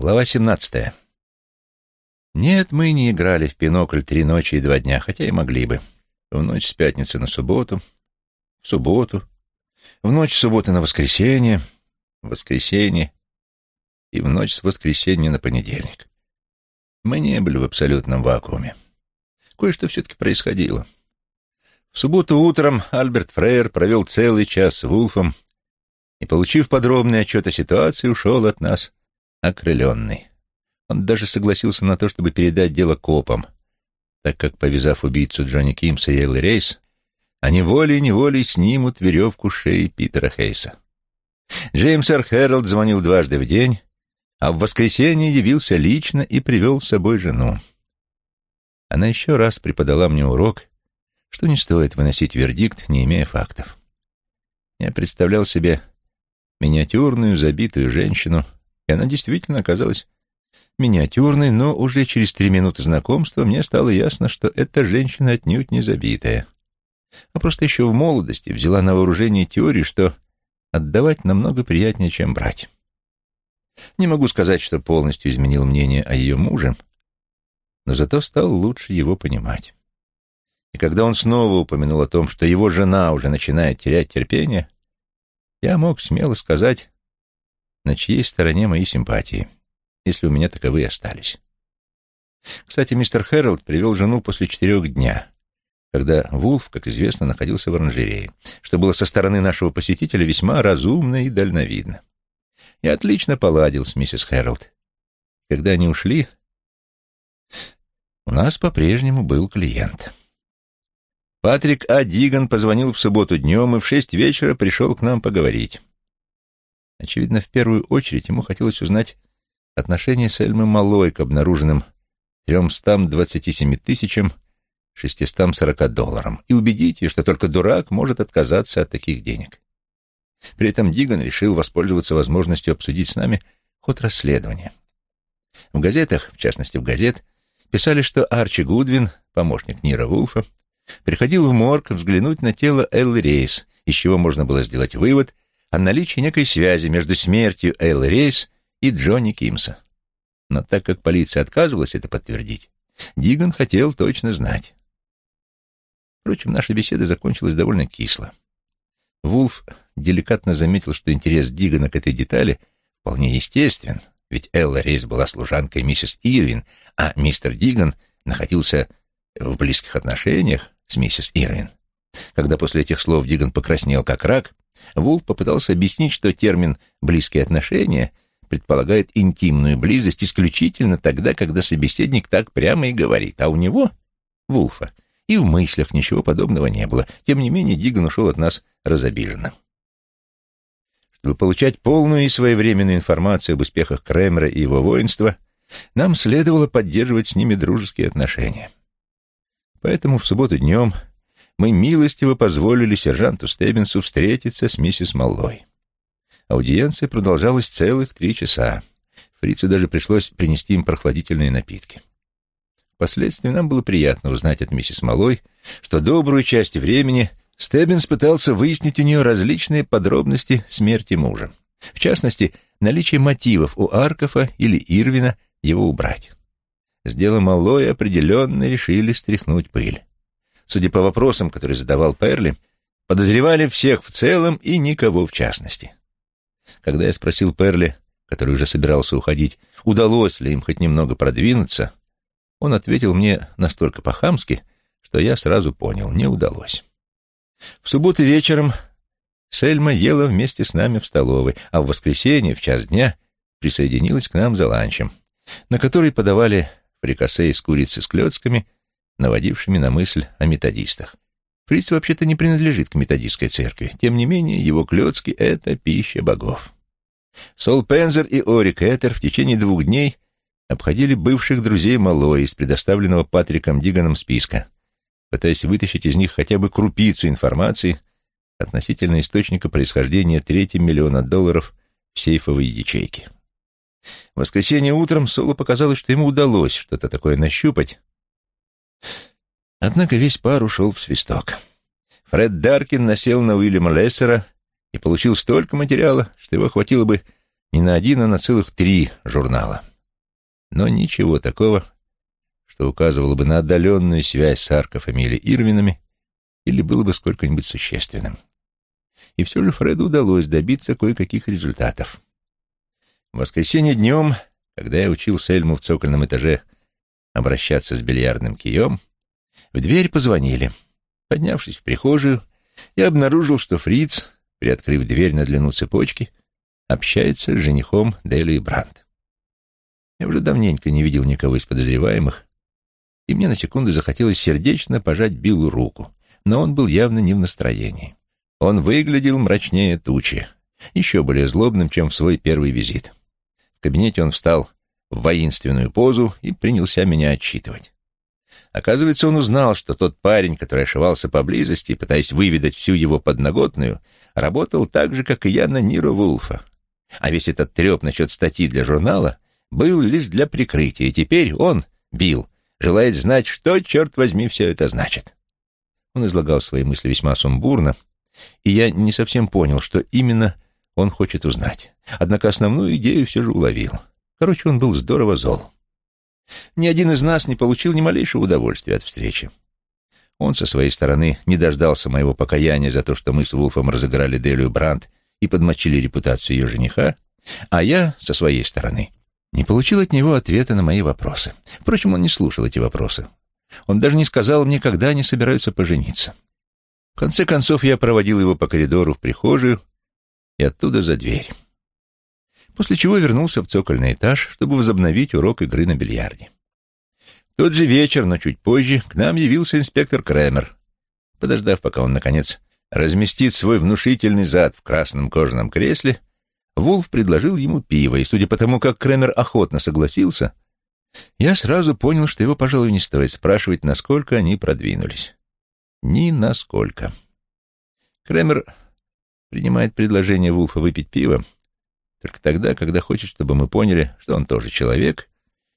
Глава 17. Нет, мы не играли в пинокль три ночи и два дня, хотя и могли бы. В ночь с пятницы на субботу, в субботу, в ночь с субботы на воскресенье, в воскресенье и в ночь с воскресенья на понедельник. Мы не были в абсолютном вакууме. Кое-что все-таки происходило. В субботу утром Альберт Фрейер провел целый час с Вулфом и, получив подробный отчет о ситуации, ушел от нас окрыленный. Он даже согласился на то, чтобы передать дело копам, так как, повязав убийцу Джонни Кимса и Элли Рейс, они волей-неволей снимут веревку шеи Питера Хейса. Джеймс Р. Хэролд звонил дважды в день, а в воскресенье явился лично и привел с собой жену. Она еще раз преподала мне урок, что не стоит выносить вердикт, не имея фактов. Я представлял себе миниатюрную, забитую женщину, и она действительно оказалась миниатюрной, но уже через три минуты знакомства мне стало ясно, что эта женщина отнюдь не забитая, а просто еще в молодости взяла на вооружение теорию, что отдавать намного приятнее, чем брать. Не могу сказать, что полностью изменил мнение о ее муже, но зато стал лучше его понимать. И когда он снова упомянул о том, что его жена уже начинает терять терпение, я мог смело сказать, на чьей стороне мои симпатии, если у меня таковые остались. Кстати, мистер Хэролд привел жену после четырех дня, когда Вулф, как известно, находился в оранжерее, что было со стороны нашего посетителя весьма разумно и дальновидно. Я отлично поладил с миссис Хэролд. Когда они ушли, у нас по-прежнему был клиент. Патрик А. Диган позвонил в субботу днем и в шесть вечера пришел к нам поговорить. Очевидно, в первую очередь ему хотелось узнать отношение Сельмы Малой к обнаруженным 327 тысячам 640 долларам и убедить ее, что только дурак может отказаться от таких денег. При этом Диган решил воспользоваться возможностью обсудить с нами ход расследования. В газетах, в частности в газет, писали, что Арчи Гудвин, помощник Нира Вулфа, приходил в морг взглянуть на тело Эллы Рейс, из чего можно было сделать вывод о наличии некой связи между смертью Эллы Рейс и Джонни Кимса. Но так как полиция отказывалась это подтвердить, Диган хотел точно знать. Впрочем, наша беседа закончилась довольно кисло. Вулф деликатно заметил, что интерес Дигана к этой детали вполне естествен, ведь Элла Рейс была служанкой миссис Ирвин, а мистер Диган находился в близких отношениях с миссис Ирвин. Когда после этих слов Диган покраснел как рак, Вулф попытался объяснить, что термин «близкие отношения» предполагает интимную близость исключительно тогда, когда собеседник так прямо и говорит, а у него, Вулфа, и в мыслях ничего подобного не было. Тем не менее, Диган ушел от нас разобиженным. Чтобы получать полную и своевременную информацию об успехах Кремера и его воинства, нам следовало поддерживать с ними дружеские отношения. Поэтому в субботу днем мы милостиво позволили сержанту Стеббинсу встретиться с миссис Маллой. Аудиенция продолжалась целых три часа. Фрицу даже пришлось принести им прохладительные напитки. Впоследствии нам было приятно узнать от миссис Малой, что добрую часть времени Стеббинс пытался выяснить у нее различные подробности смерти мужа. В частности, наличие мотивов у Аркофа или Ирвина его убрать. С делом Малой определенно решили стряхнуть пыль. Судя по вопросам, которые задавал Перли, подозревали всех в целом и никого в частности. Когда я спросил Перли, который уже собирался уходить, удалось ли им хоть немного продвинуться, он ответил мне настолько по-хамски, что я сразу понял, не удалось. В субботу вечером Сельма ела вместе с нами в столовой, а в воскресенье в час дня присоединилась к нам за ланчем, на который подавали фрикасе из курицы с клетками, наводившими на мысль о методистах. Фриц вообще-то не принадлежит к методистской церкви, тем не менее его клетки — это пища богов. Сол Пензер и Орик Этер в течение двух дней обходили бывших друзей Малой из предоставленного Патриком Диганом списка, пытаясь вытащить из них хотя бы крупицу информации относительно источника происхождения трети миллиона долларов в сейфовой ячейке. В воскресенье утром Солу показалось, что ему удалось что-то такое нащупать, однако весь пар ушел в свисток. Фред Даркин насел на Уильяма Лессера и получил столько материала, что его хватило бы не на один, а на целых три журнала. Но ничего такого, что указывало бы на отдаленную связь с Арков Ирвинами или было бы сколько-нибудь существенным. И все же Фреду удалось добиться кое-каких результатов. В воскресенье днем, когда я учил Сельму в цокольном этаже обращаться с бильярдным кием, в дверь позвонили. Поднявшись в прихожую, я обнаружил, что Фриц, приоткрыв дверь на длину цепочки, общается с женихом Дели Брандт. Я уже давненько не видел никого из подозреваемых, и мне на секунду захотелось сердечно пожать Биллу руку, но он был явно не в настроении. Он выглядел мрачнее тучи, еще более злобным, чем в свой первый визит. В кабинете он встал воинственную позу и принялся меня отчитывать. Оказывается, он узнал, что тот парень, который ошивался поблизости, пытаясь выведать всю его подноготную, работал так же, как и я на Ниро Вулфа. А весь этот треп насчет статьи для журнала был лишь для прикрытия, и теперь он, Билл, желает знать, что, черт возьми, все это значит. Он излагал свои мысли весьма сумбурно, и я не совсем понял, что именно он хочет узнать. Однако основную идею все же уловил. Короче, он был здорово зол. Ни один из нас не получил ни малейшего удовольствия от встречи. Он со своей стороны не дождался моего покаяния за то, что мы с Вулфом разыграли Делию Брандт и подмочили репутацию ее жениха, а я, со своей стороны, не получил от него ответа на мои вопросы. Впрочем, он не слушал эти вопросы. Он даже не сказал мне, когда они собираются пожениться. В конце концов, я проводил его по коридору в прихожую и оттуда за дверь после чего вернулся в цокольный этаж, чтобы возобновить урок игры на бильярде. В тот же вечер, но чуть позже, к нам явился инспектор Крэмер. Подождав, пока он, наконец, разместит свой внушительный зад в красном кожаном кресле, Вулф предложил ему пиво, и, судя по тому, как Крэмер охотно согласился, я сразу понял, что его, пожалуй, не стоит спрашивать, насколько они продвинулись. Ни насколько. Крэмер принимает предложение Вулфа выпить пиво, только тогда, когда хочет, чтобы мы поняли, что он тоже человек,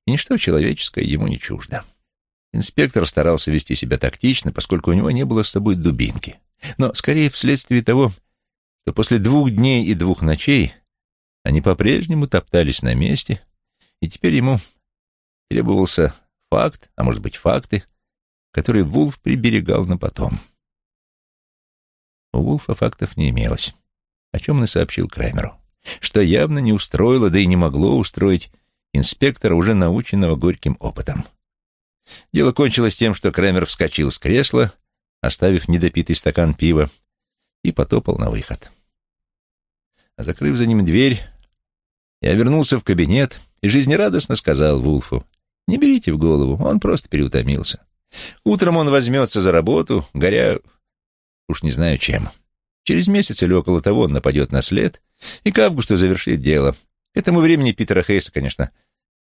и ничто человеческое ему не чуждо. Инспектор старался вести себя тактично, поскольку у него не было с собой дубинки. Но скорее вследствие того, что после двух дней и двух ночей они по-прежнему топтались на месте, и теперь ему требовался факт, а может быть факты, которые Вулф приберегал на потом. У Вулфа фактов не имелось, о чем он и сообщил Краймеру что явно не устроило, да и не могло устроить инспектора, уже наученного горьким опытом. Дело кончилось тем, что Кремер вскочил с кресла, оставив недопитый стакан пива, и потопал на выход. А закрыв за ним дверь, я вернулся в кабинет и жизнерадостно сказал Вулфу, «Не берите в голову, он просто переутомился. Утром он возьмется за работу, горя, уж не знаю чем». Через месяц или около того он нападет на след и к августу завершит дело. К этому времени Питера Хейса, конечно,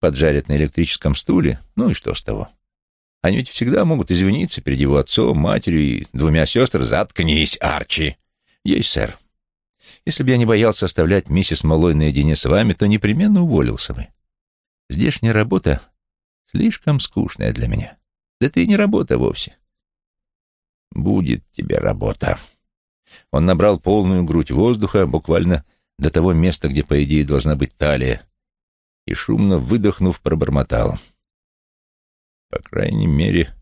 поджарят на электрическом стуле, ну и что с того. Они ведь всегда могут извиниться перед его отцом, матерью и двумя сестрами. «Заткнись, Арчи!» «Есть, сэр. Если бы я не боялся оставлять миссис Малой наедине с вами, то непременно уволился бы. Здешняя работа слишком скучная для меня. Да ты и не работа вовсе». «Будет тебе работа», он набрал полную грудь воздуха, буквально до того места, где, по идее, должна быть талия, и, шумно выдохнув, пробормотал. По крайней мере,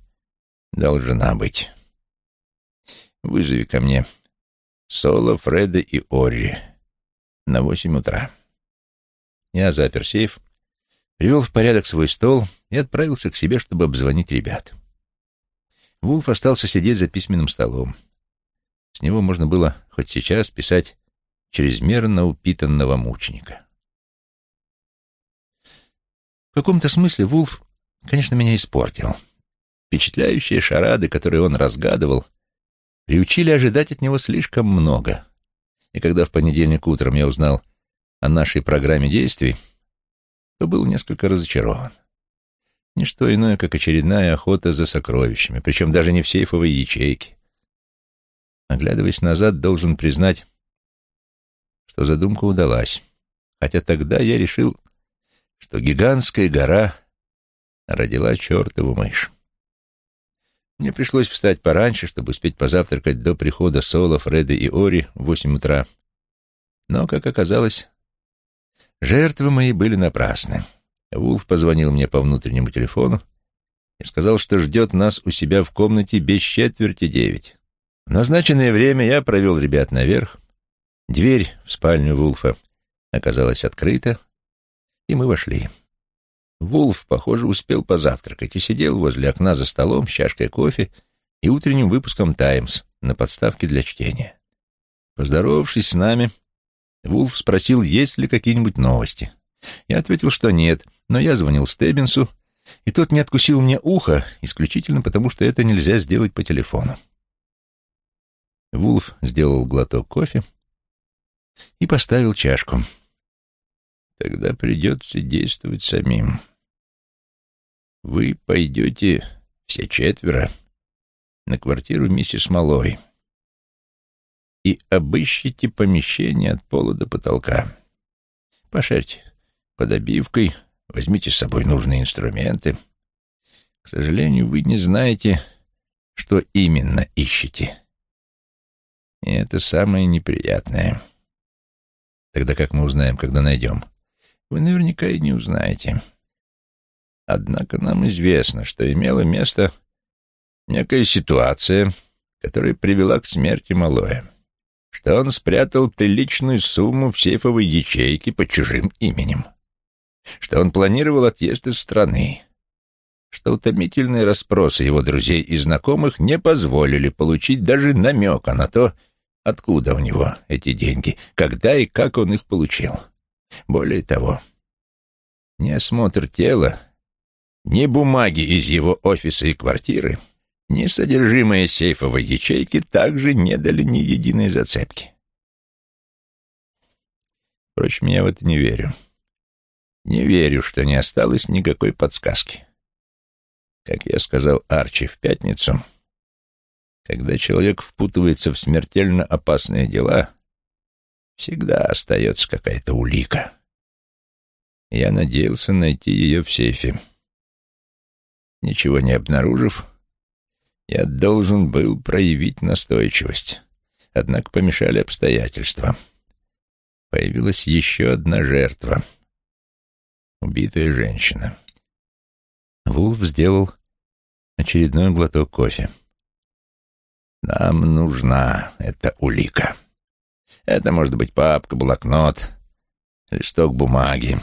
должна быть. Вызови ко мне Соло, Фреда и Орри на восемь утра. Я запер сейф, привел в порядок свой стол и отправился к себе, чтобы обзвонить ребят. Вулф остался сидеть за письменным столом. С него можно было хоть сейчас писать чрезмерно упитанного мученика. В каком-то смысле Вулф, конечно, меня испортил. Впечатляющие шарады, которые он разгадывал, приучили ожидать от него слишком много. И когда в понедельник утром я узнал о нашей программе действий, то был несколько разочарован. Ничто иное, как очередная охота за сокровищами, причем даже не в сейфовой ячейке. Оглядываясь назад, должен признать, что задумка удалась. Хотя тогда я решил, что гигантская гора родила чертову мышь. Мне пришлось встать пораньше, чтобы успеть позавтракать до прихода Соло, Фреда и Ори в восемь утра. Но, как оказалось, Жертвы мои были напрасны. Вулф позвонил мне по внутреннему телефону и сказал, что ждет нас у себя в комнате без четверти девять. В назначенное время я провел ребят наверх. Дверь в спальню Вулфа оказалась открыта, и мы вошли. Вулф, похоже, успел позавтракать и сидел возле окна за столом с чашкой кофе и утренним выпуском «Таймс» на подставке для чтения. Поздоровавшись с нами, Вулф спросил, есть ли какие-нибудь новости. Я ответил, что нет, но я звонил Стеббинсу, и тот не откусил мне ухо, исключительно потому, что это нельзя сделать по телефону. Вулф сделал глоток кофе и поставил чашку. Тогда придется действовать самим. Вы пойдете все четверо на квартиру миссис Малой и обыщите помещение от пола до потолка. Пошарьте под обивкой, возьмите с собой нужные инструменты. К сожалению, вы не знаете, что именно ищете. И это самое неприятное. Тогда как мы узнаем, когда найдем? Вы наверняка и не узнаете. Однако нам известно, что имела место некая ситуация, которая привела к смерти Малоя что он спрятал приличную сумму в сейфовой ячейке под чужим именем, что он планировал отъезд из страны, что утомительные расспросы его друзей и знакомых не позволили получить даже намека на то, откуда у него эти деньги, когда и как он их получил. Более того, ни осмотр тела, ни бумаги из его офиса и квартиры — ни содержимое сейфовой ячейки также не дали ни единой зацепки. Впрочем, я в это не верю. Не верю, что не осталось никакой подсказки. Как я сказал Арчи в пятницу, когда человек впутывается в смертельно опасные дела, всегда остается какая-то улика. Я надеялся найти ее в сейфе. Ничего не обнаружив, я должен был проявить настойчивость. Однако помешали обстоятельства. Появилась еще одна жертва. Убитая женщина. Вулф сделал очередной глоток кофе. Нам нужна эта улика. Это может быть папка, блокнот, листок бумаги.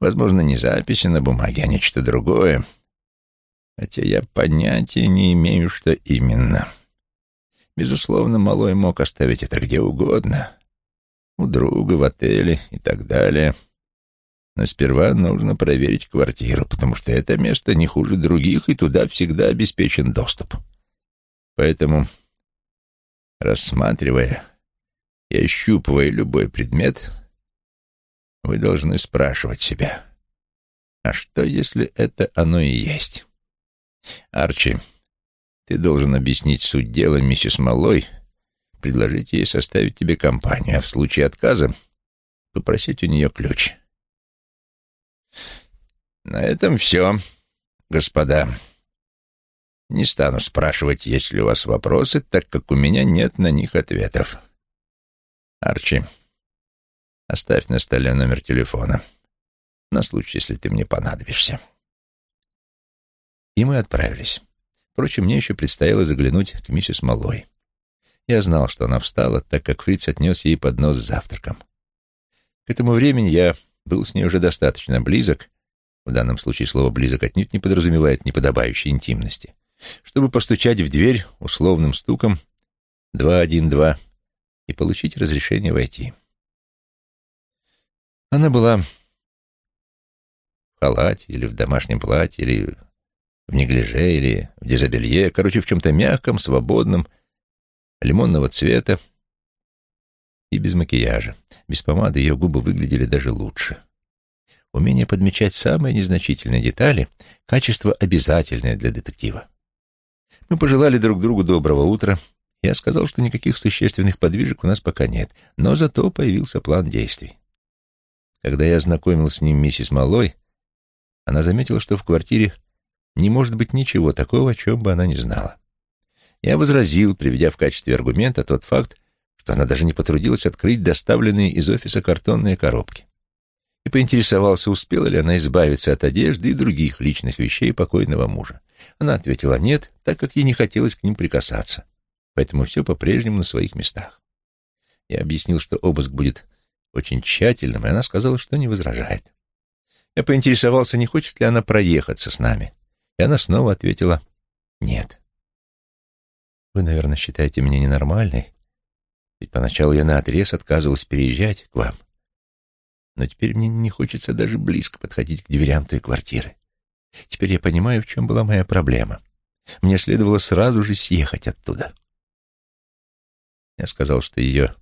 Возможно, не записи на бумаге, а нечто другое — хотя я понятия не имею, что именно. Безусловно, малой мог оставить это где угодно. У друга, в отеле и так далее. Но сперва нужно проверить квартиру, потому что это место не хуже других, и туда всегда обеспечен доступ. Поэтому, рассматривая и ощупывая любой предмет, вы должны спрашивать себя, а что, если это оно и есть? Арчи, ты должен объяснить суть дела миссис Малой, предложить ей составить тебе компанию, а в случае отказа попросить у нее ключ. На этом все, господа. Не стану спрашивать, есть ли у вас вопросы, так как у меня нет на них ответов. Арчи, оставь на столе номер телефона, на случай, если ты мне понадобишься. И мы отправились. Впрочем, мне еще предстояло заглянуть к миссис Малой. Я знал, что она встала, так как Фриц отнес ей поднос с завтраком. К этому времени я был с ней уже достаточно близок, в данном случае слово «близок» отнюдь не подразумевает неподобающей интимности, чтобы постучать в дверь условным стуком 212 и получить разрешение войти. Она была в халате или в домашнем платье, или в неглиже или в дезобелье, короче, в чем-то мягком, свободном, лимонного цвета и без макияжа. Без помады ее губы выглядели даже лучше. Умение подмечать самые незначительные детали — качество обязательное для детектива. Мы пожелали друг другу доброго утра. Я сказал, что никаких существенных подвижек у нас пока нет, но зато появился план действий. Когда я ознакомил с ним миссис Малой, она заметила, что в квартире не может быть ничего такого, о чем бы она не знала. Я возразил, приведя в качестве аргумента тот факт, что она даже не потрудилась открыть доставленные из офиса картонные коробки. И поинтересовался, успела ли она избавиться от одежды и других личных вещей покойного мужа. Она ответила нет, так как ей не хотелось к ним прикасаться. Поэтому все по-прежнему на своих местах. Я объяснил, что обыск будет очень тщательным, и она сказала, что не возражает. Я поинтересовался, не хочет ли она проехаться с нами, и она снова ответила «нет». Вы, наверное, считаете меня ненормальной, ведь поначалу я наотрез отказывалась переезжать к вам. Но теперь мне не хочется даже близко подходить к дверям той квартиры. Теперь я понимаю, в чем была моя проблема. Мне следовало сразу же съехать оттуда. Я сказал, что ее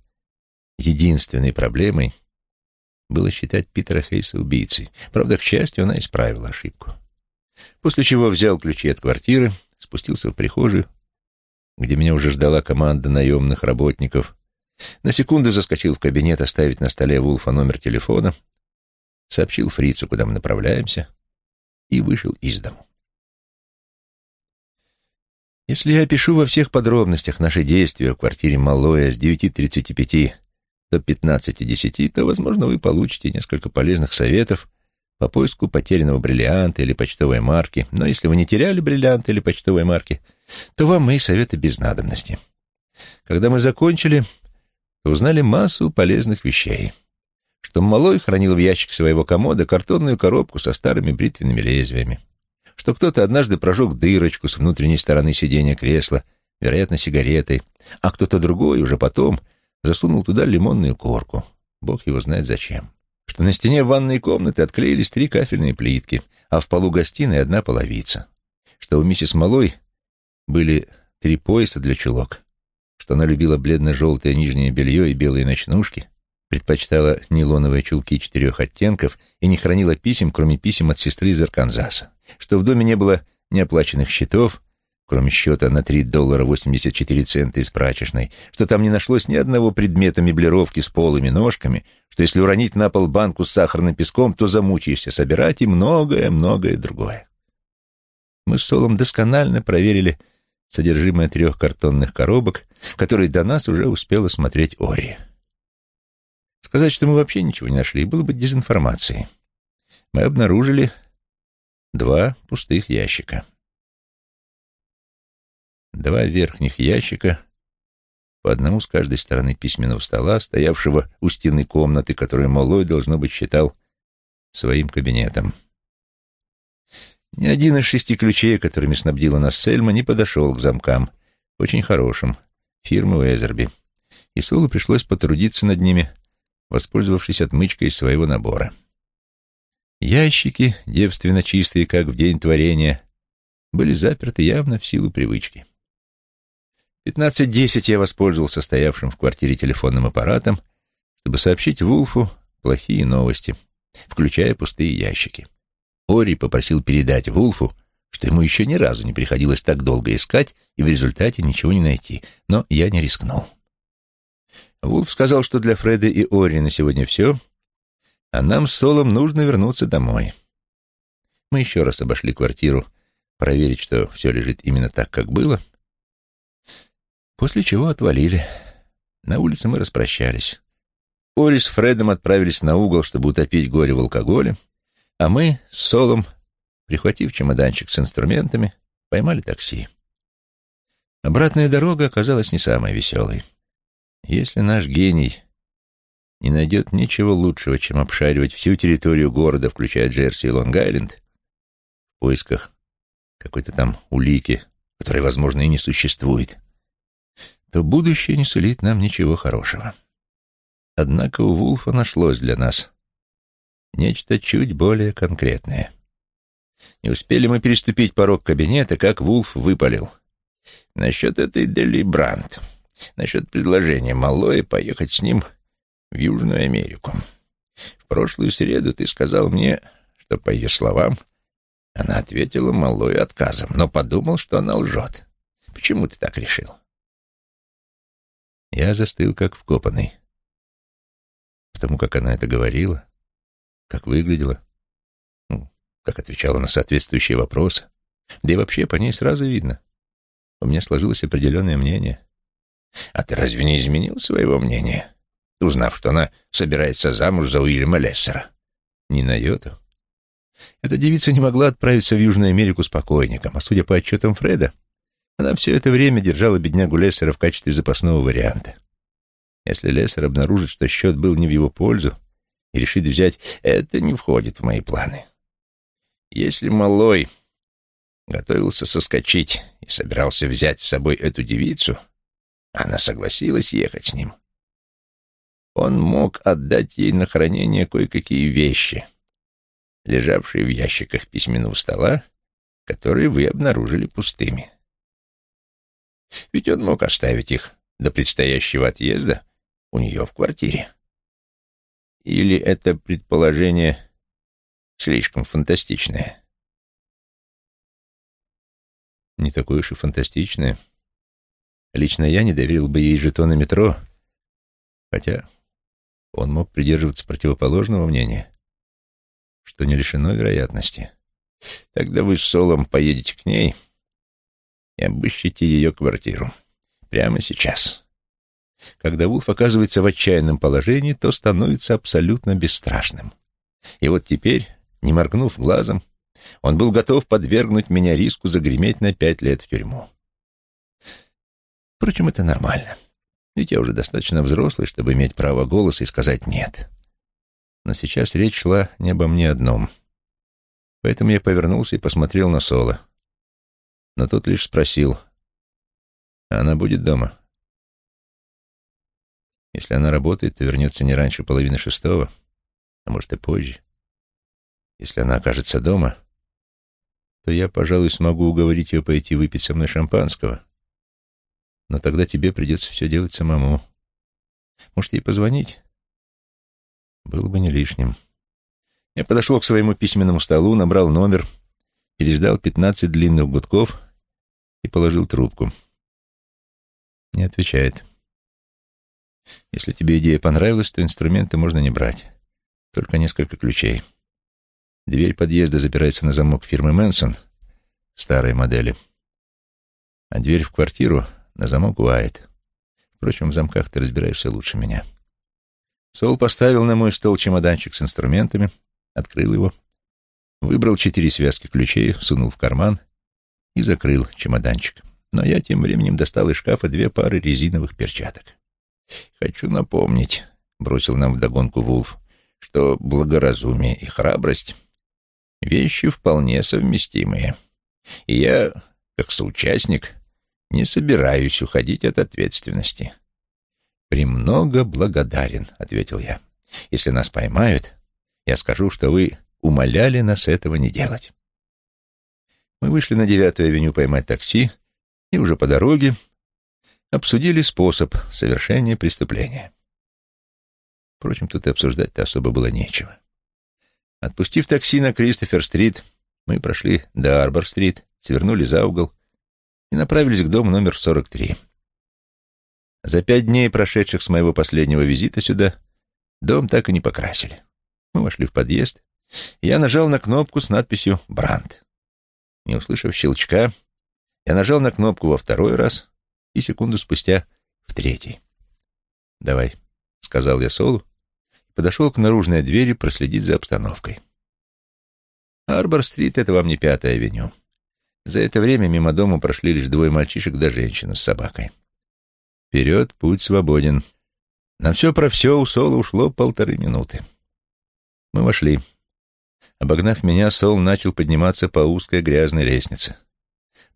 единственной проблемой было считать Питера Хейса убийцей. Правда, к счастью, она исправила ошибку. После чего взял ключи от квартиры, спустился в прихожую, где меня уже ждала команда наемных работников, на секунду заскочил в кабинет оставить на столе Вулфа номер телефона, сообщил фрицу, куда мы направляемся, и вышел из дому. Если я опишу во всех подробностях наши действия в квартире Малоя с 9.35 до 15.10, то, возможно, вы получите несколько полезных советов по поиску потерянного бриллианта или почтовой марки. Но если вы не теряли бриллиант или почтовой марки, то вам мои советы без надобности. Когда мы закончили, то узнали массу полезных вещей. Что Малой хранил в ящике своего комода картонную коробку со старыми бритвенными лезвиями что кто-то однажды прожег дырочку с внутренней стороны сиденья кресла, вероятно, сигаретой, а кто-то другой уже потом засунул туда лимонную корку. Бог его знает зачем. Что на стене ванной комнаты отклеились три кафельные плитки, а в полу гостиной одна половица. Что у миссис Малой были три пояса для чулок. Что она любила бледно-желтое нижнее белье и белые ночнушки, предпочитала нейлоновые чулки четырех оттенков и не хранила писем, кроме писем от сестры из Арканзаса, что в доме не было неоплаченных счетов, кроме счета на 3 доллара 84 цента из прачечной, что там не нашлось ни одного предмета меблировки с полыми ножками, что если уронить на пол банку с сахарным песком, то замучаешься собирать и многое-многое другое. Мы с Солом досконально проверили содержимое трех картонных коробок, которые до нас уже успела смотреть Ори. Сказать, что мы вообще ничего не нашли, было бы дезинформацией. Мы обнаружили два пустых ящика. Два верхних ящика, по одному с каждой стороны письменного стола, стоявшего у стены комнаты, которую Малой, должно быть, считал своим кабинетом. Ни один из шести ключей, которыми снабдила нас Сельма, не подошел к замкам, очень хорошим, фирмы Уэзерби, и Солу пришлось потрудиться над ними, воспользовавшись отмычкой из своего набора. Ящики, девственно чистые, как в день творения, были заперты явно в силу привычки. Пятнадцать десять я воспользовался стоявшим в квартире телефонным аппаратом, чтобы сообщить Вулфу плохие новости, включая пустые ящики. Ори попросил передать Вулфу, что ему еще ни разу не приходилось так долго искать и в результате ничего не найти, но я не рискнул. Вулф сказал, что для Фреда и Ори на сегодня все, а нам с Солом нужно вернуться домой. Мы еще раз обошли квартиру, проверить, что все лежит именно так, как было, после чего отвалили. На улице мы распрощались. Ори с Фредом отправились на угол, чтобы утопить горе в алкоголе, а мы с Солом, прихватив чемоданчик с инструментами, поймали такси. Обратная дорога оказалась не самой веселой. Если наш гений не найдет ничего лучшего, чем обшаривать всю территорию города, включая Джерси и Лонг-Айленд, в поисках какой-то там улики, которой, возможно, и не существует, то будущее не сулит нам ничего хорошего. Однако у Вулфа нашлось для нас нечто чуть более конкретное. Не успели мы переступить порог кабинета, как Вулф выпалил. Насчет этой Дели Брандт насчет предложения Малои поехать с ним в Южную Америку. В прошлую среду ты сказал мне, что, по ее словам, она ответила Малою отказом, но подумал, что она лжет. Почему ты так решил? Я застыл, как вкопанный. Потому как она это говорила, как выглядела, ну, как отвечала на соответствующие вопросы. Да и вообще по ней сразу видно. У меня сложилось определенное мнение. А ты разве не изменил своего мнения, узнав, что она собирается замуж за Уильяма Лессера? Ни на йоту. Эта девица не могла отправиться в Южную Америку с покойником, а судя по отчетам Фреда, она все это время держала беднягу Лессера в качестве запасного варианта. Если Лессер обнаружит, что счет был не в его пользу, и решит взять, это не входит в мои планы. Если Малой готовился соскочить и собирался взять с собой эту девицу, она согласилась ехать с ним. Он мог отдать ей на хранение кое-какие вещи, лежавшие в ящиках письменного стола, которые вы обнаружили пустыми. Ведь он мог оставить их до предстоящего отъезда у нее в квартире. Или это предположение слишком фантастичное? Не такое уж и фантастичное. Лично я не доверил бы ей жетоны метро, хотя он мог придерживаться противоположного мнения, что не лишено вероятности. Тогда вы с Солом поедете к ней и обыщите ее квартиру. Прямо сейчас. Когда Вулф оказывается в отчаянном положении, то становится абсолютно бесстрашным. И вот теперь, не моргнув глазом, он был готов подвергнуть меня риску загреметь на пять лет в тюрьму. Впрочем, это нормально. Ведь я уже достаточно взрослый, чтобы иметь право голоса и сказать «нет». Но сейчас речь шла не обо мне одном. Поэтому я повернулся и посмотрел на Соло. Но тот лишь спросил, «А она будет дома?» Если она работает, то вернется не раньше половины шестого, а может и позже. Если она окажется дома, то я, пожалуй, смогу уговорить ее пойти выпить со мной шампанского. Но тогда тебе придется все делать самому. Может, ей позвонить? Было бы не лишним. Я подошел к своему письменному столу, набрал номер, переждал пятнадцать длинных гудков и положил трубку. Не отвечает. Если тебе идея понравилась, то инструменты можно не брать. Только несколько ключей. Дверь подъезда запирается на замок фирмы Мэнсон, старой модели. А дверь в квартиру на замок Уайт. Впрочем, в замках ты разбираешься лучше меня. Сол поставил на мой стол чемоданчик с инструментами, открыл его, выбрал четыре связки ключей, сунул в карман и закрыл чемоданчик. Но я тем временем достал из шкафа две пары резиновых перчаток. «Хочу напомнить», — бросил нам вдогонку Вулф, «что благоразумие и храбрость — вещи вполне совместимые. И я, как соучастник, не собираюсь уходить от ответственности». «Премного благодарен», — ответил я. «Если нас поймают, я скажу, что вы умоляли нас этого не делать». Мы вышли на девятую авеню поймать такси, и уже по дороге обсудили способ совершения преступления. Впрочем, тут и обсуждать-то особо было нечего. Отпустив такси на Кристофер-стрит, мы прошли до Арбор-стрит, свернули за угол и направились к дому номер 43. За пять дней, прошедших с моего последнего визита сюда, дом так и не покрасили. Мы вошли в подъезд, я нажал на кнопку с надписью «Бранд». Не услышав щелчка, я нажал на кнопку во второй раз, и секунду спустя в третий. «Давай», — сказал я Солу, подошел к наружной двери проследить за обстановкой. Арбор-стрит — это вам не пятая авеню. За это время мимо дома прошли лишь двое мальчишек да женщина с собакой. Вперед, путь свободен. На все про все у Сола ушло полторы минуты. Мы вошли. Обогнав меня, Сол начал подниматься по узкой грязной лестнице.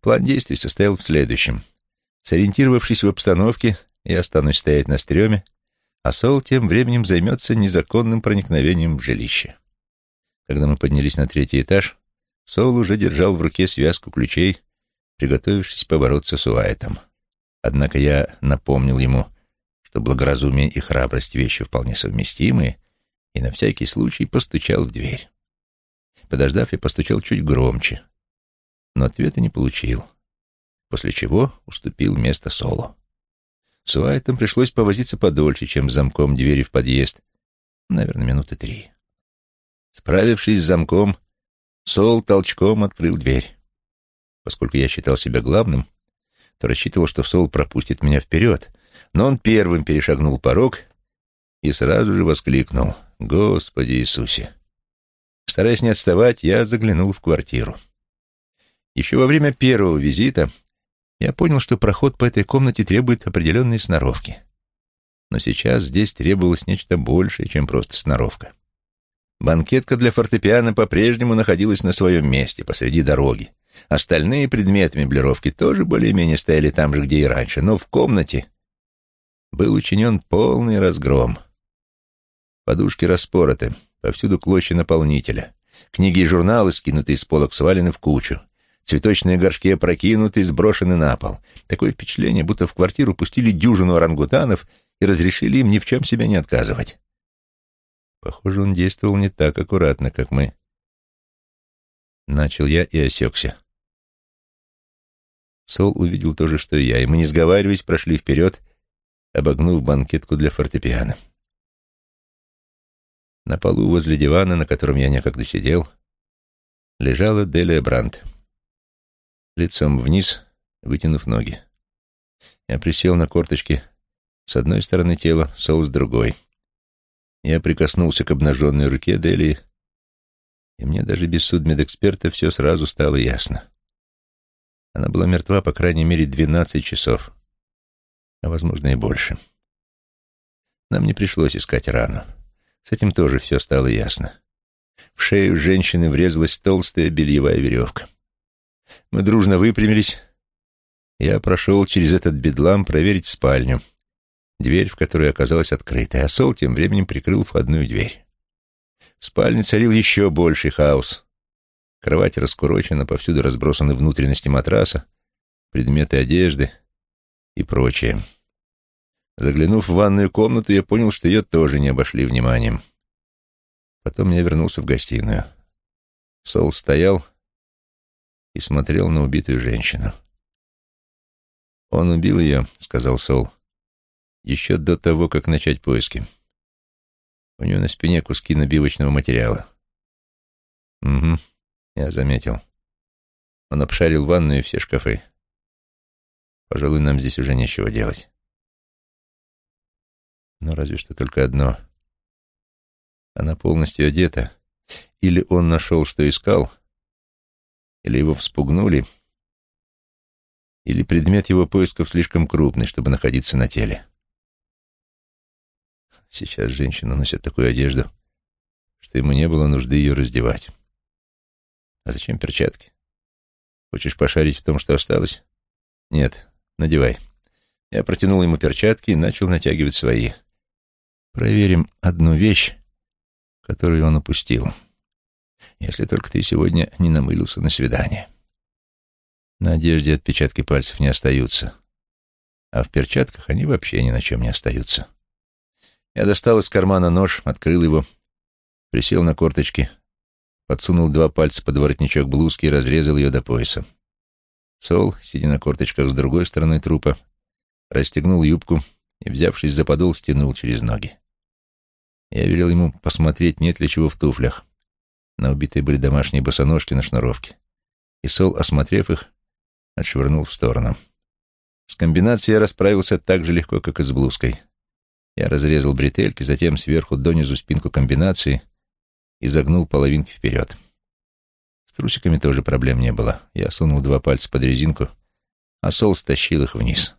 План действий состоял в следующем — Сориентировавшись в обстановке, я останусь стоять на стреме, а Сол тем временем займется незаконным проникновением в жилище. Когда мы поднялись на третий этаж, Сол уже держал в руке связку ключей, приготовившись побороться с Уайтом. Однако я напомнил ему, что благоразумие и храбрость — вещи вполне совместимые, и на всякий случай постучал в дверь. Подождав, я постучал чуть громче, но ответа не получил после чего уступил место Соло. С Уайтом пришлось повозиться подольше, чем с замком двери в подъезд. Наверное, минуты три. Справившись с замком, Сол толчком открыл дверь. Поскольку я считал себя главным, то рассчитывал, что Сол пропустит меня вперед, но он первым перешагнул порог и сразу же воскликнул «Господи Иисусе!». Стараясь не отставать, я заглянул в квартиру. Еще во время первого визита я понял, что проход по этой комнате требует определенной сноровки. Но сейчас здесь требовалось нечто большее, чем просто сноровка. Банкетка для фортепиано по-прежнему находилась на своем месте, посреди дороги. Остальные предметы меблировки тоже более-менее стояли там же, где и раньше, но в комнате был учинен полный разгром. Подушки распороты, повсюду клочья наполнителя. Книги и журналы, скинутые с полок, свалены в кучу. Цветочные горшки опрокинуты и сброшены на пол. Такое впечатление, будто в квартиру пустили дюжину орангутанов и разрешили им ни в чем себя не отказывать. Похоже, он действовал не так аккуратно, как мы. Начал я и осекся. Сол увидел то же, что и я, и мы, не сговариваясь, прошли вперед, обогнув банкетку для фортепиано. На полу возле дивана, на котором я некогда сидел, лежала Делия Брандт. Лицом вниз, вытянув ноги. Я присел на корточки с одной стороны тела, Сол с другой — я прикоснулся к обнаженной руке Дели, и мне даже без судмедэксперта все сразу стало ясно. Она была мертва, по крайней мере, двенадцать часов, а, возможно, и больше. Нам не пришлось искать рану. С этим тоже все стало ясно. В шею женщины врезалась толстая бельевая веревка. Мы дружно выпрямились. Я прошел через этот бедлам проверить спальню — дверь в которой оказалась открытой, а Сол тем временем прикрыл входную дверь. В спальне царил еще больший хаос. Кровать раскурочена, повсюду разбросаны внутренности матраса, предметы одежды и прочее. Заглянув в ванную комнату, я понял, что ее тоже не обошли вниманием. Потом я вернулся в гостиную. Сол стоял и смотрел на убитую женщину. «Он убил ее», — сказал Сол еще до того, как начать поиски. У него на спине куски набивочного материала. Угу, я заметил. Он обшарил ванную и все шкафы. Пожалуй, нам здесь уже нечего делать. Но разве что только одно. Она полностью одета. Или он нашел, что искал, или его вспугнули, или предмет его поисков слишком крупный, чтобы находиться на теле. Сейчас женщина носит такую одежду, что ему не было нужды ее раздевать. А зачем перчатки? Хочешь пошарить в том, что осталось? Нет, надевай. Я протянул ему перчатки и начал натягивать свои. Проверим одну вещь, которую он упустил. Если только ты сегодня не намылился на свидание. На одежде отпечатки пальцев не остаются, а в перчатках они вообще ни на чем не остаются. Я достал из кармана нож, открыл его, присел на корточки, подсунул два пальца под воротничок блузки и разрезал ее до пояса. Сол, сидя на корточках с другой стороны трупа, расстегнул юбку и, взявшись за подол, стянул через ноги. Я велел ему посмотреть, нет ли чего в туфлях. На убитой были домашние босоножки на шнуровке. И Сол, осмотрев их, отшвырнул в сторону. С комбинацией я расправился так же легко, как и с блузкой. Я разрезал бретельки, затем сверху донизу спинку комбинации и загнул половинки вперед. С трусиками тоже проблем не было. Я сунул два пальца под резинку, а Сол стащил их вниз.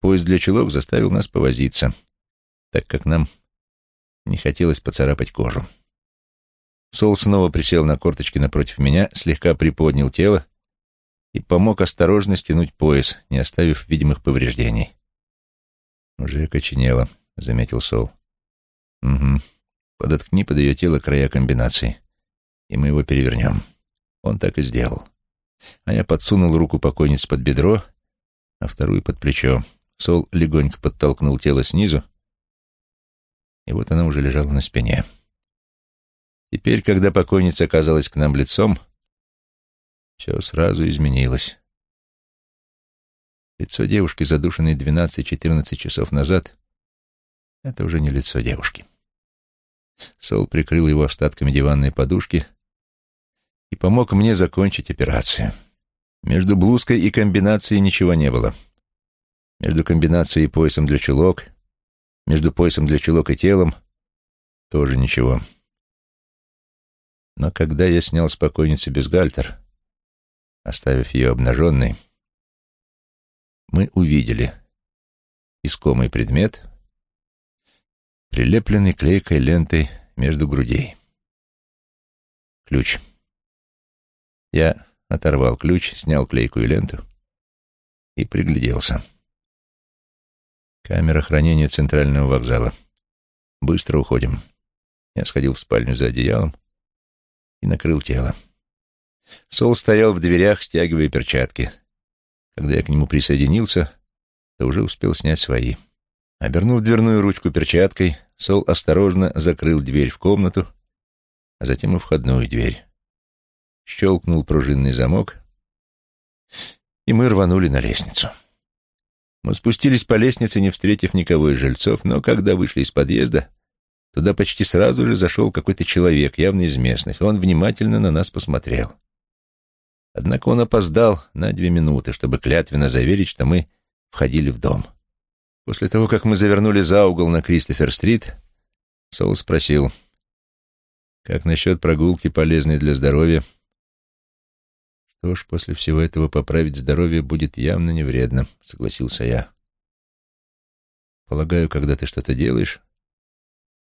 Поезд для чулок заставил нас повозиться, так как нам не хотелось поцарапать кожу. Сол снова присел на корточки напротив меня, слегка приподнял тело и помог осторожно стянуть пояс, не оставив видимых повреждений. «Уже окоченело», — заметил Сол. «Угу. Подоткни под ее тело края комбинации, и мы его перевернем». Он так и сделал. А я подсунул руку покойницы под бедро, а вторую под плечо. Сол легонько подтолкнул тело снизу, и вот она уже лежала на спине. Теперь, когда покойница оказалась к нам лицом, все сразу изменилось. Лицо девушки, задушенной 12-14 часов назад, это уже не лицо девушки. Сол прикрыл его остатками диванной подушки и помог мне закончить операцию. Между блузкой и комбинацией ничего не было. Между комбинацией и поясом для чулок, между поясом для чулок и телом тоже ничего. Но когда я снял с покойницы бюстгальтер, оставив ее обнаженной, мы увидели искомый предмет, прилепленный клейкой лентой между грудей. Ключ. Я оторвал ключ, снял клейкую ленту и пригляделся. Камера хранения центрального вокзала. Быстро уходим. Я сходил в спальню за одеялом и накрыл тело. Сол стоял в дверях, стягивая перчатки. Когда я к нему присоединился, то уже успел снять свои. Обернув дверную ручку перчаткой, Сол осторожно закрыл дверь в комнату, а затем и входную дверь. Щелкнул пружинный замок, и мы рванули на лестницу. Мы спустились по лестнице, не встретив никого из жильцов, но когда вышли из подъезда, туда почти сразу же зашел какой-то человек, явно из местных, и он внимательно на нас посмотрел. Однако он опоздал на две минуты, чтобы клятвенно заверить, что мы входили в дом. После того, как мы завернули за угол на Кристофер-стрит, Сол спросил, «Как насчет прогулки, полезной для здоровья?» «Что ж, после всего этого поправить здоровье будет явно не вредно», — согласился я. «Полагаю, когда ты что-то делаешь,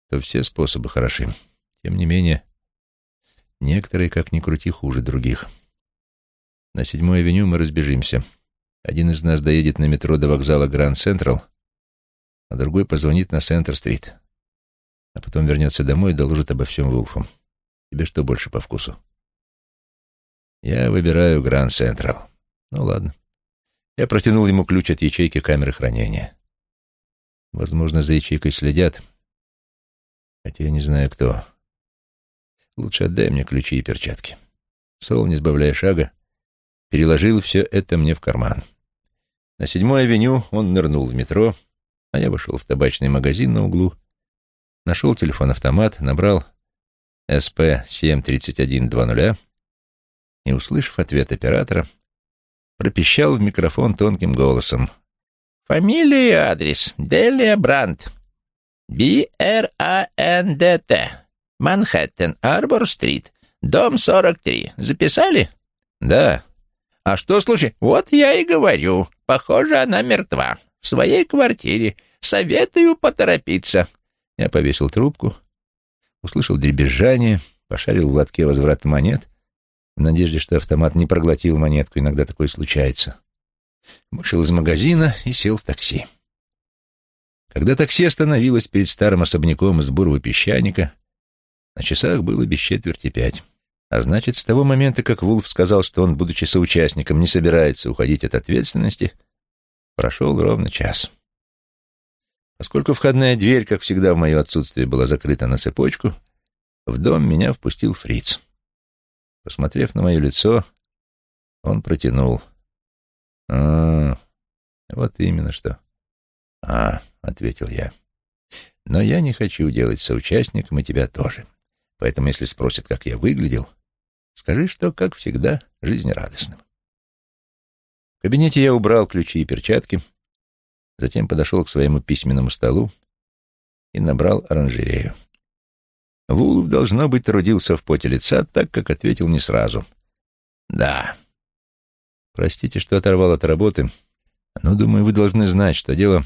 то все способы хороши. Тем не менее, некоторые, как ни крути, хуже других. На седьмой авеню мы разбежимся. Один из нас доедет на метро до вокзала Гранд Централ, а другой позвонит на Центр-стрит, а потом вернется домой и доложит обо всем Вулфу. Тебе что больше по вкусу? Я выбираю Гранд Централ. Ну ладно. Я протянул ему ключ от ячейки камеры хранения. Возможно, за ячейкой следят, хотя я не знаю кто. Лучше отдай мне ключи и перчатки. Сол, не сбавляя шага, переложил все это мне в карман. На седьмой авеню он нырнул в метро, а я вошел в табачный магазин на углу, нашел телефон-автомат, набрал СП-73120 и, услышав ответ оператора, пропищал в микрофон тонким голосом. «Фамилия и адрес. Делия Брандт. Б-Р-А-Н-Д-Т. Манхэттен, Арбор-стрит. Дом 43. Записали?» «Да». «А что случилось?» «Вот я и говорю. Похоже, она мертва в своей квартире. Советую поторопиться». Я повесил трубку, услышал дребезжание, пошарил в лотке возврата монет, в надежде, что автомат не проглотил монетку, иногда такое случается. Вышел из магазина и сел в такси. Когда такси остановилось перед старым особняком из бурого песчаника, на часах было без четверти пять. А значит, с того момента, как Вулф сказал, что он, будучи соучастником, не собирается уходить от ответственности, Прошел ровно час. Поскольку входная дверь, как всегда в мое отсутствие, была закрыта на цепочку, в дом меня впустил фриц. Посмотрев на мое лицо, он протянул. «А, вот именно что». «А», — ответил я. «Но я не хочу делать соучастником и тебя тоже. Поэтому, если спросят, как я выглядел, скажи, что, как всегда, жизнерадостным. В кабинете я убрал ключи и перчатки, затем подошел к своему письменному столу и набрал оранжерею. Вулов, должно быть, трудился в поте лица, так как ответил не сразу. «Да». «Простите, что оторвал от работы, но, думаю, вы должны знать, что дело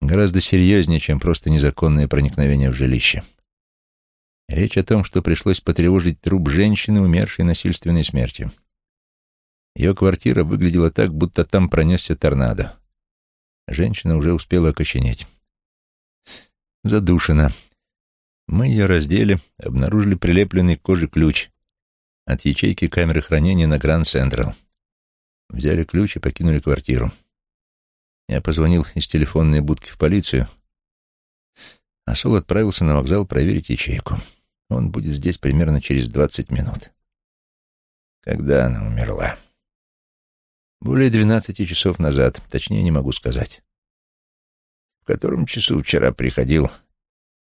гораздо серьезнее, чем просто незаконное проникновение в жилище. Речь о том, что пришлось потревожить труп женщины, умершей насильственной смертью. Ее квартира выглядела так, будто там пронесся торнадо. Женщина уже успела окоченеть. Задушена. Мы ее раздели, обнаружили прилепленный к коже ключ от ячейки камеры хранения на Гранд Централ. Взяли ключ и покинули квартиру. Я позвонил из телефонной будки в полицию, а Сол отправился на вокзал проверить ячейку. Он будет здесь примерно через двадцать минут. Когда она умерла? Более двенадцати часов назад, точнее не могу сказать. В котором часу вчера приходил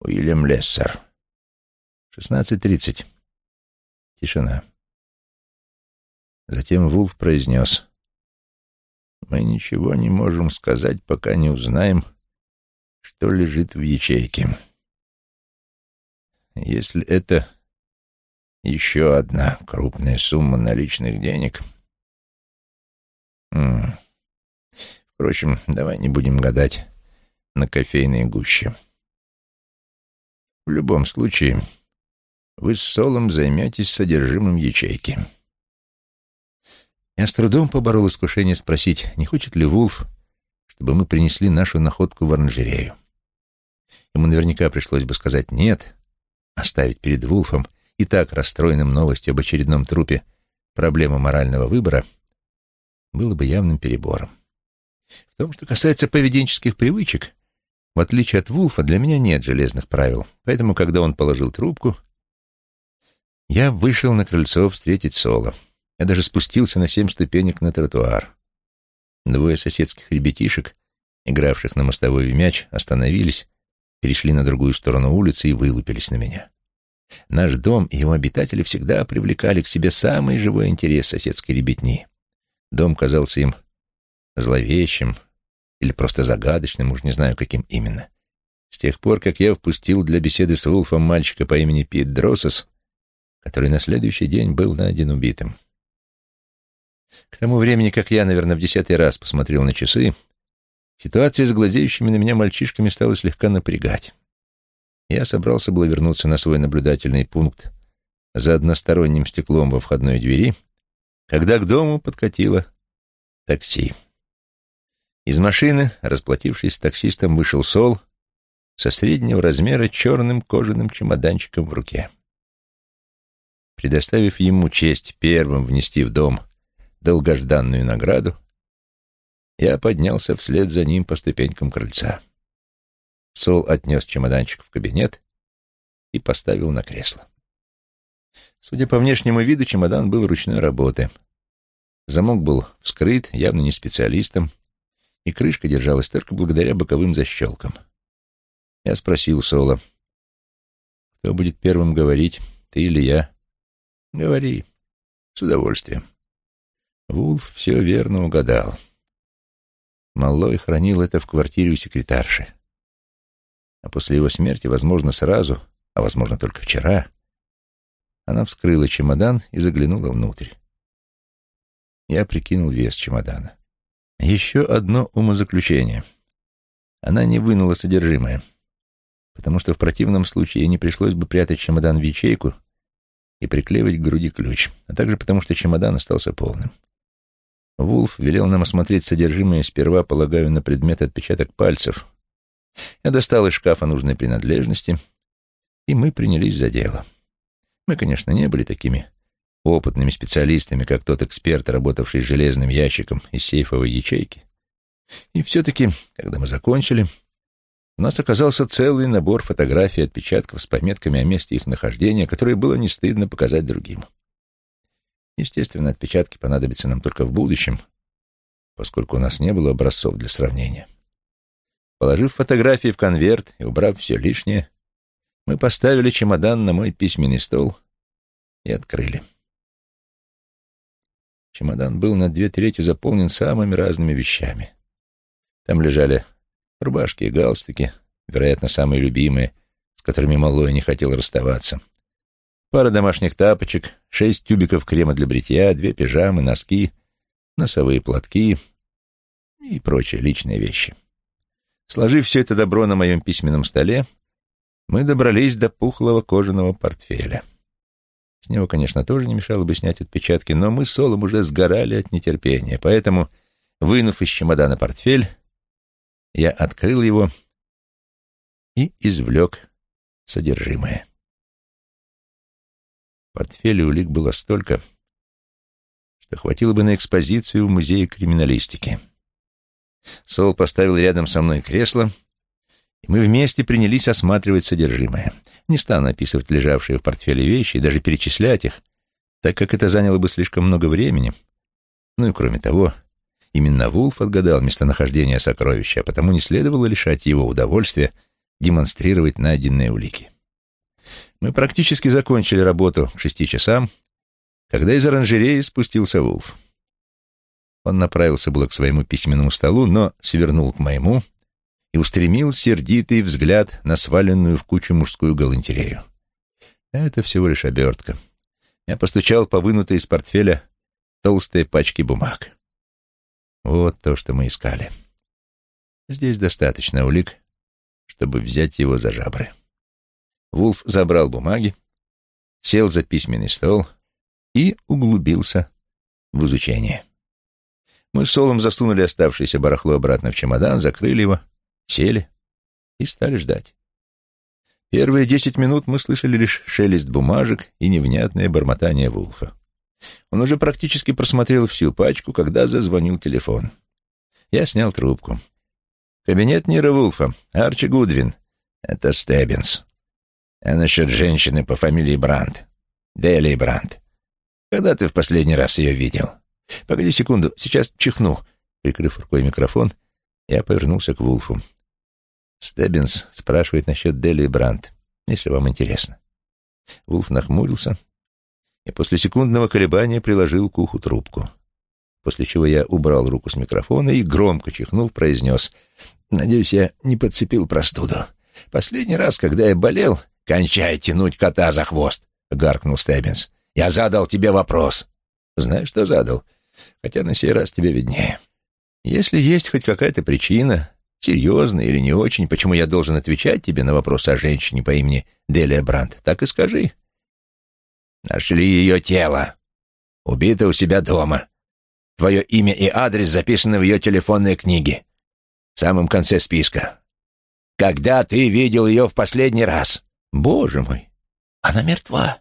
Уильям Лессер? Шестнадцать тридцать. Тишина. Затем Вулф произнес. Мы ничего не можем сказать, пока не узнаем, что лежит в ячейке. Если это еще одна крупная сумма наличных денег... М -м. Впрочем, давай не будем гадать на кофейной гуще. В любом случае, вы с Солом займетесь содержимым ячейки. Я с трудом поборол искушение спросить, не хочет ли Вулф, чтобы мы принесли нашу находку в оранжерею. Ему наверняка пришлось бы сказать «нет», оставить перед Вулфом, и так расстроенным новостью об очередном трупе, проблему морального выбора, было бы явным перебором. В том, что касается поведенческих привычек, в отличие от Вулфа, для меня нет железных правил, поэтому, когда он положил трубку, я вышел на крыльцо встретить Соло. Я даже спустился на семь ступенек на тротуар. Двое соседских ребятишек, игравших на мостовой в мяч, остановились, перешли на другую сторону улицы и вылупились на меня. Наш дом и его обитатели всегда привлекали к себе самый живой интерес соседской ребятни. Дом казался им зловещим или просто загадочным, уж не знаю, каким именно. С тех пор, как я впустил для беседы с Вулфом мальчика по имени Пит Дроссос, который на следующий день был найден убитым. К тому времени, как я, наверное, в десятый раз посмотрел на часы, ситуация с глазеющими на меня мальчишками стала слегка напрягать. Я собрался было вернуться на свой наблюдательный пункт за односторонним стеклом во входной двери, когда к дому подкатило такси. Из машины, расплатившись с таксистом, вышел Сол со среднего размера черным кожаным чемоданчиком в руке. Предоставив ему честь первым внести в дом долгожданную награду, я поднялся вслед за ним по ступенькам крыльца. Сол отнес чемоданчик в кабинет и поставил на кресло. Судя по внешнему виду, чемодан был ручной работы. Замок был вскрыт, явно не специалистом, и крышка держалась только благодаря боковым защелкам. Я спросил Сола, кто будет первым говорить, ты или я? Говори. С удовольствием. Вулф все верно угадал. Маллой хранил это в квартире у секретарши а после его смерти, возможно, сразу, а возможно, только вчера, она вскрыла чемодан и заглянула внутрь. Я прикинул вес чемодана. Еще одно умозаключение. Она не вынула содержимое, потому что в противном случае ей не пришлось бы прятать чемодан в ячейку и приклеивать к груди ключ, а также потому что чемодан остался полным. Вулф велел нам осмотреть содержимое сперва, полагаю, на предмет отпечаток пальцев, я достал из шкафа нужные принадлежности, и мы принялись за дело. Мы, конечно, не были такими опытными специалистами, как тот эксперт, работавший с железным ящиком из сейфовой ячейки. И все-таки, когда мы закончили, у нас оказался целый набор фотографий отпечатков с пометками о месте их нахождения, которые было не стыдно показать другим. Естественно, отпечатки понадобятся нам только в будущем, поскольку у нас не было образцов для сравнения. Положив фотографии в конверт и убрав все лишнее, мы поставили чемодан на мой письменный стол и открыли. Чемодан был на две трети заполнен самыми разными вещами. Там лежали рубашки и галстуки, вероятно, самые любимые, с которыми Малой не хотел расставаться. Пара домашних тапочек, шесть тюбиков крема для бритья, две пижамы, носки, носовые платки и прочие личные вещи. Сложив все это добро на моем письменном столе, мы добрались до пухлого кожаного портфеля. С него, конечно, тоже не мешало бы снять отпечатки, но мы с Солом уже сгорали от нетерпения, поэтому, вынув из чемодана портфель, я открыл его и извлек содержимое. Портфеле улик было столько, что хватило бы на экспозицию в Музее криминалистики. Сол поставил рядом со мной кресло, и мы вместе принялись осматривать содержимое. Не стану описывать лежавшие в портфеле вещи и даже перечислять их, так как это заняло бы слишком много времени. Ну и кроме того, именно Вулф отгадал местонахождение сокровища, а потому не следовало лишать его удовольствия демонстрировать найденные улики. Мы практически закончили работу к шести часам, когда из оранжереи спустился Вулф. Он направился было к своему письменному столу, но свернул к моему и устремил сердитый взгляд на сваленную в кучу мужскую галантерею. Это всего лишь обертка. Я постучал по вынутой из портфеля толстой пачке бумаг. Вот то, что мы искали. Здесь достаточно улик, чтобы взять его за жабры. Вулф забрал бумаги, сел за письменный стол и углубился в изучение. Мы с Солом засунули оставшееся барахло обратно в чемодан, закрыли его, сели и стали ждать. Первые десять минут мы слышали лишь шелест бумажек и невнятное бормотание Вулфа. Он уже практически просмотрел всю пачку, когда зазвонил телефон. Я снял трубку. «Кабинет Нира Вулфа. Арчи Гудвин. Это Стеббинс. А насчет женщины по фамилии Брандт. Дели Брандт. Когда ты в последний раз ее видел?» «Погоди секунду, сейчас чихну». Прикрыв рукой микрофон, я повернулся к Вулфу. Стеббинс спрашивает насчет Дели Брандт, если вам интересно. Вулф нахмурился и после секундного колебания приложил к уху трубку. После чего я убрал руку с микрофона и, громко чихнув, произнес «Надеюсь, я не подцепил простуду. Последний раз, когда я болел...» «Кончай тянуть кота за хвост!» — гаркнул Стеббинс. «Я задал тебе вопрос». «Знаю, что задал, хотя на сей раз тебе виднее. Если есть хоть какая-то причина, серьезная или не очень, почему я должен отвечать тебе на вопрос о женщине по имени Делия Брандт, так и скажи». Нашли ее тело. Убита у себя дома. Твое имя и адрес записаны в ее телефонной книге. В самом конце списка. Когда ты видел ее в последний раз? Боже мой, она мертва.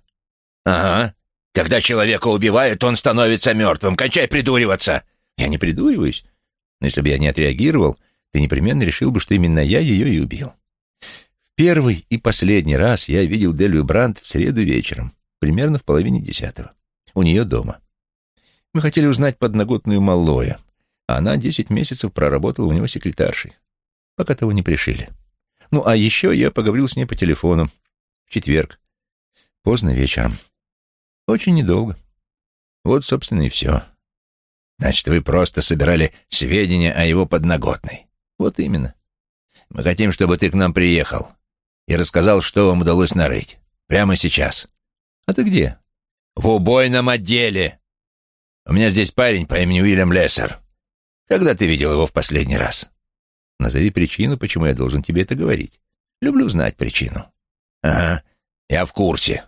Ага. Когда человека убивают, он становится мертвым. Кончай придуриваться. Я не придуриваюсь. Но если бы я не отреагировал, ты непременно решил бы, что именно я ее и убил. В первый и последний раз я видел Делию Брандт в среду вечером примерно в половине десятого. У нее дома. Мы хотели узнать подноготную Маллоя, а она десять месяцев проработала у него секретаршей, пока того не пришили. Ну, а еще я поговорил с ней по телефону в четверг, поздно вечером. Очень недолго. Вот, собственно, и все. Значит, вы просто собирали сведения о его подноготной. Вот именно. Мы хотим, чтобы ты к нам приехал и рассказал, что вам удалось нарыть. Прямо сейчас. «А ты где?» «В убойном отделе. У меня здесь парень по имени Уильям Лессер. Когда ты видел его в последний раз?» «Назови причину, почему я должен тебе это говорить. Люблю знать причину». «Ага, я в курсе.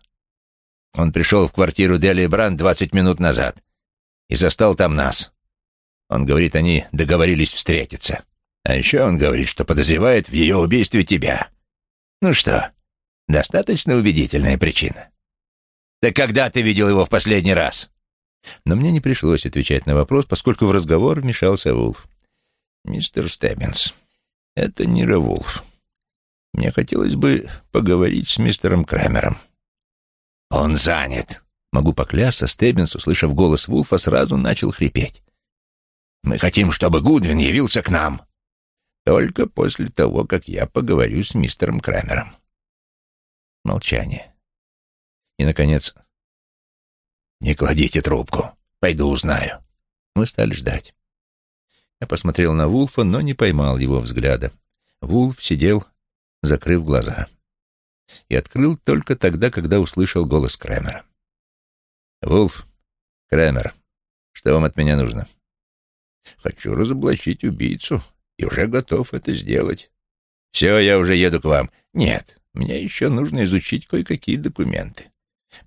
Он пришел в квартиру Дели Бранд двадцать минут назад и застал там нас. Он говорит, они договорились встретиться. А еще он говорит, что подозревает в ее убийстве тебя. Ну что, достаточно убедительная причина?» «Так когда ты видел его в последний раз?» Но мне не пришлось отвечать на вопрос, поскольку в разговор вмешался Вулф. «Мистер Стеббинс, это не Вулф. Мне хотелось бы поговорить с мистером Крамером». «Он занят». Могу поклясться, Стеббинс, услышав голос Вулфа, сразу начал хрипеть. «Мы хотим, чтобы Гудвин явился к нам». «Только после того, как я поговорю с мистером Крамером». Молчание. И, наконец, «Не кладите трубку. Пойду узнаю». Мы стали ждать. Я посмотрел на Вулфа, но не поймал его взгляда. Вулф сидел, закрыв глаза. И открыл только тогда, когда услышал голос Крэмера. «Вулф, Крэмер, что вам от меня нужно?» «Хочу разоблачить убийцу и уже готов это сделать». «Все, я уже еду к вам». «Нет, мне еще нужно изучить кое-какие документы.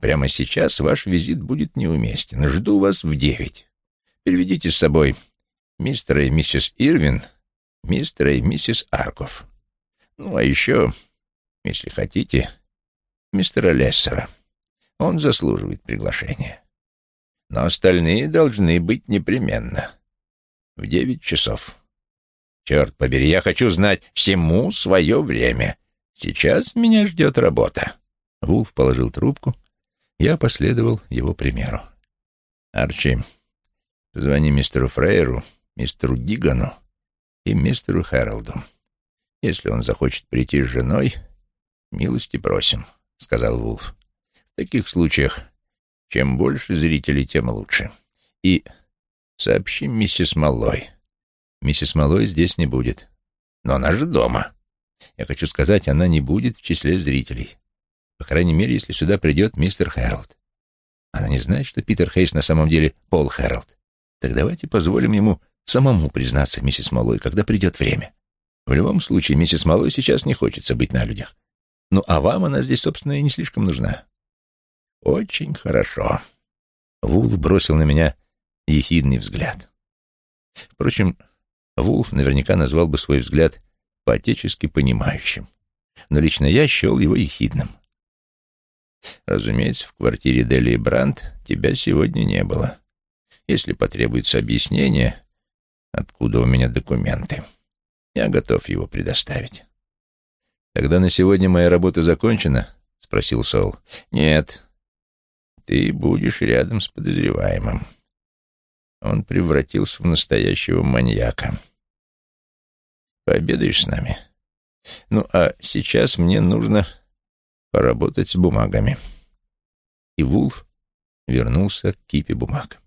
Прямо сейчас ваш визит будет неуместен. Жду вас в девять. Переведите с собой мистера и миссис Ирвин, мистера и миссис Арков. Ну, а еще, если хотите, мистера Лессера. Он заслуживает приглашения. Но остальные должны быть непременно. В девять часов. Черт побери, я хочу знать всему свое время. Сейчас меня ждет работа. Вулф положил трубку я последовал его примеру. «Арчи, позвони мистеру Фрейеру, мистеру Дигану и мистеру Хэролду. Если он захочет прийти с женой, милости просим», — сказал Вулф. «В таких случаях чем больше зрителей, тем лучше. И Сообщи миссис Маллой. Миссис Маллой здесь не будет. Но она же дома. Я хочу сказать, она не будет в числе зрителей. По крайней мере, если сюда придет мистер Хэролд. Она не знает, что Питер Хейс на самом деле Пол Хэролд. Так давайте позволим ему самому признаться миссис Малой, когда придет время. В любом случае, миссис Малой сейчас не хочется быть на людях. Ну, а вам она здесь, собственно, и не слишком нужна. Очень хорошо. Вулф бросил на меня ехидный взгляд. Впрочем, Вулф наверняка назвал бы свой взгляд по-отечески понимающим. Но лично я счел его ехидным. Разумеется, в квартире Дели Брандт тебя сегодня не было. Если потребуется объяснение, откуда у меня документы, я готов его предоставить. «Тогда на сегодня моя работа закончена?» — спросил Сол. «Нет, ты будешь рядом с подозреваемым. Он превратился в настоящего маньяка. Пообедаешь с нами? Ну, а сейчас мне нужно поработать с бумагами». И Вулф вернулся к кипе бумаг.